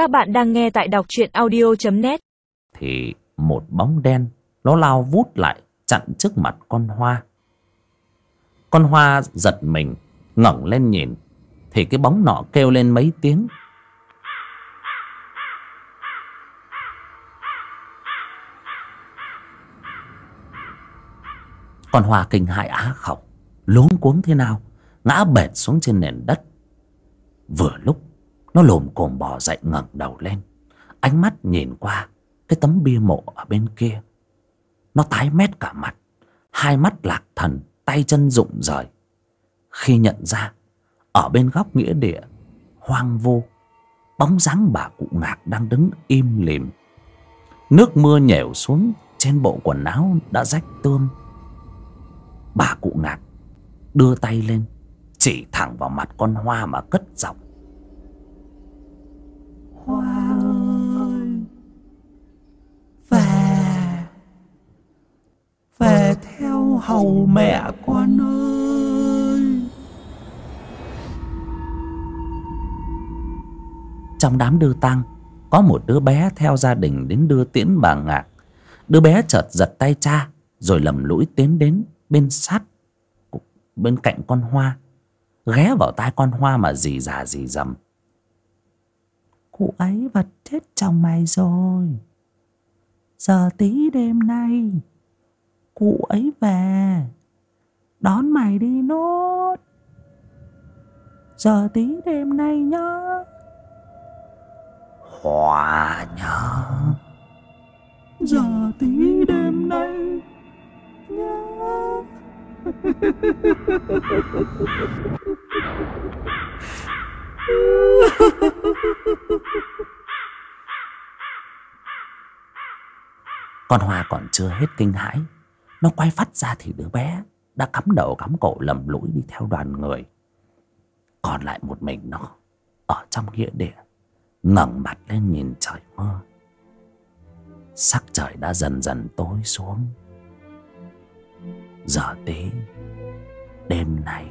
Các bạn đang nghe tại đọc truyện audio.net Thì một bóng đen, Nó lao vút lại chặn trước mặt con hoa. Con hoa giật mình, ngẩng lên nhìn, Thì cái bóng nọ kêu lên mấy tiếng. Con hoa kinh hại á khẩu, Luống cuống thế nào, Ngã bệt xuống trên nền đất. Vừa lúc nó lồm cồm bò dậy ngẩng đầu lên. Ánh mắt nhìn qua Cái tấm bia mộ ở bên kia. Nó tái mét cả mặt. Hai mắt lạc thần, Tay chân rụng rời. Khi nhận ra, Ở bên góc nghĩa địa, Hoang vô Bóng dáng bà cụ ngạc đang đứng im lìm. Nước mưa nhèo xuống Trên bộ quần áo đã rách tươm. Bà cụ ngạc Đưa tay lên, Chỉ thẳng vào mặt con hoa mà cất giọng. Hầu mẹ con ơi. Trong đám đưa tang Có một đứa bé theo gia đình đến đưa tiễn bà Ngạc. Đứa bé chợt giật tay cha Rồi lầm lũi tiến đến bên sát Bên cạnh con hoa Ghé vào tai con hoa mà dì già dì dầm. Cụ ấy vật chết chồng mày rồi. Giờ tí đêm nay Cụ ấy về. Đón mày đi nốt. Giờ tí đêm nay nhá. Hoa nhớ. Giờ tí đêm nay nhá. Con hoa còn chưa hết kinh hãi nó quay phát ra thì đứa bé Đã cắm đầu cắm cổ lầm lũi đi theo đoàn người. Còn lại một mình nó Ở trong nghĩa địa, ngẩng mặt lên nhìn trời mưa. Sắc trời đã dần dần tối xuống. Giờ tí, Đêm nay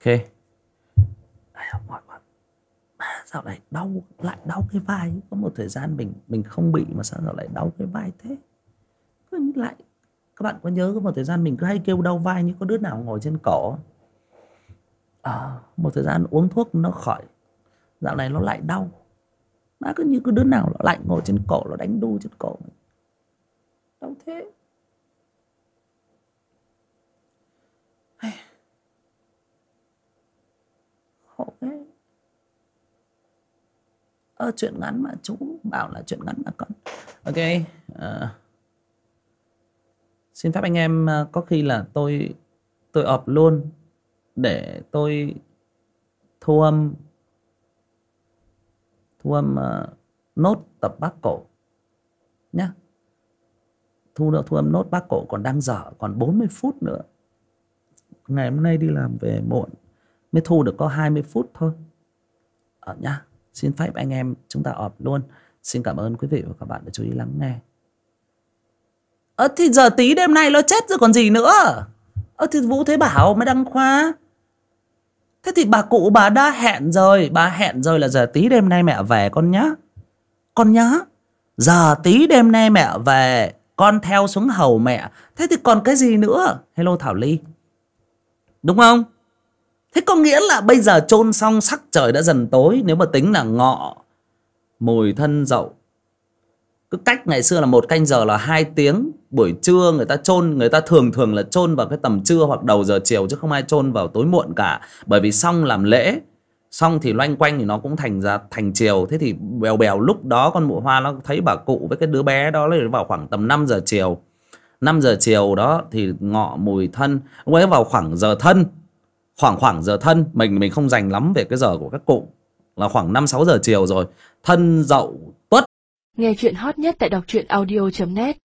Ok. Ai da, À, Sao lại đau Lại đau cái vai. Có một thời gian mình mình không bị Mà sao dạo lại đau cái vai thế? Cứ như lại Các bạn có nhớ có một thời gian mình cứ hay kêu đau vai Như có đứa nào ngồi trên cổ à, Một thời gian uống thuốc nó khỏi. Dạo này nó lại đau. Nó cứ như cứ đứa nào nó lại ngồi trên cổ Nó đánh đu trên cổ mình. Đau thế. Thế ơ chuyện ngắn mà chú bảo là chuyện ngắn mà con. Ok à, xin phép anh em ờ, có khi là tôi tôi ọp luôn để tôi thu âm thu âm uh, nốt tập bác cổ nhá. Thu được thu âm nốt bác cổ còn đang dở còn 40 phút nữa. Ngày hôm nay đi làm về muộn mới thu được có 20 phút thôi. Ở nhá. Xin phép anh em chúng ta ọp luôn. Xin cảm ơn quý vị và các bạn đã chú ý lắng nghe. Ờ thì giờ tí đêm nay nó chết rồi còn gì nữa. Ờ thì vũ thế bảo mới đăng khoa. Thế thì bà cụ bà đã hẹn rồi. Bà hẹn rồi là giờ tí đêm nay mẹ về con nhá. Con nhá. Giờ tí đêm nay mẹ về. Con theo xuống hầu mẹ. Thế thì còn cái gì nữa? Hello thảo ly. Đúng không? Thế có nghĩa là bây giờ chôn xong sắc trời đã dần tối, Nếu mà tính là ngọ, Mùi thân dậu. Cứ cách ngày xưa là một canh giờ là hai tiếng. Buổi trưa người ta chôn, Người ta thường thường là chôn vào cái tầm trưa hoặc đầu giờ chiều Chứ không ai chôn vào tối muộn cả. Bởi vì xong làm lễ, Xong thì loanh quanh thì nó cũng thành ra thành chiều. Thế thì bèo bèo lúc đó con mụ hoa nó thấy bà cụ với cái đứa bé đó là vào khoảng tầm 5 giờ chiều. 5 giờ chiều đó thì ngọ mùi thân. Ông ấy vào khoảng giờ thân khoảng khoảng giờ thân, mình mình không dành lắm về cái giờ của các cụ. Là khoảng năm, sáu giờ chiều rồi, thân dậu tuất. Nghe chuyện hot nhất tại đọc truyện audio.net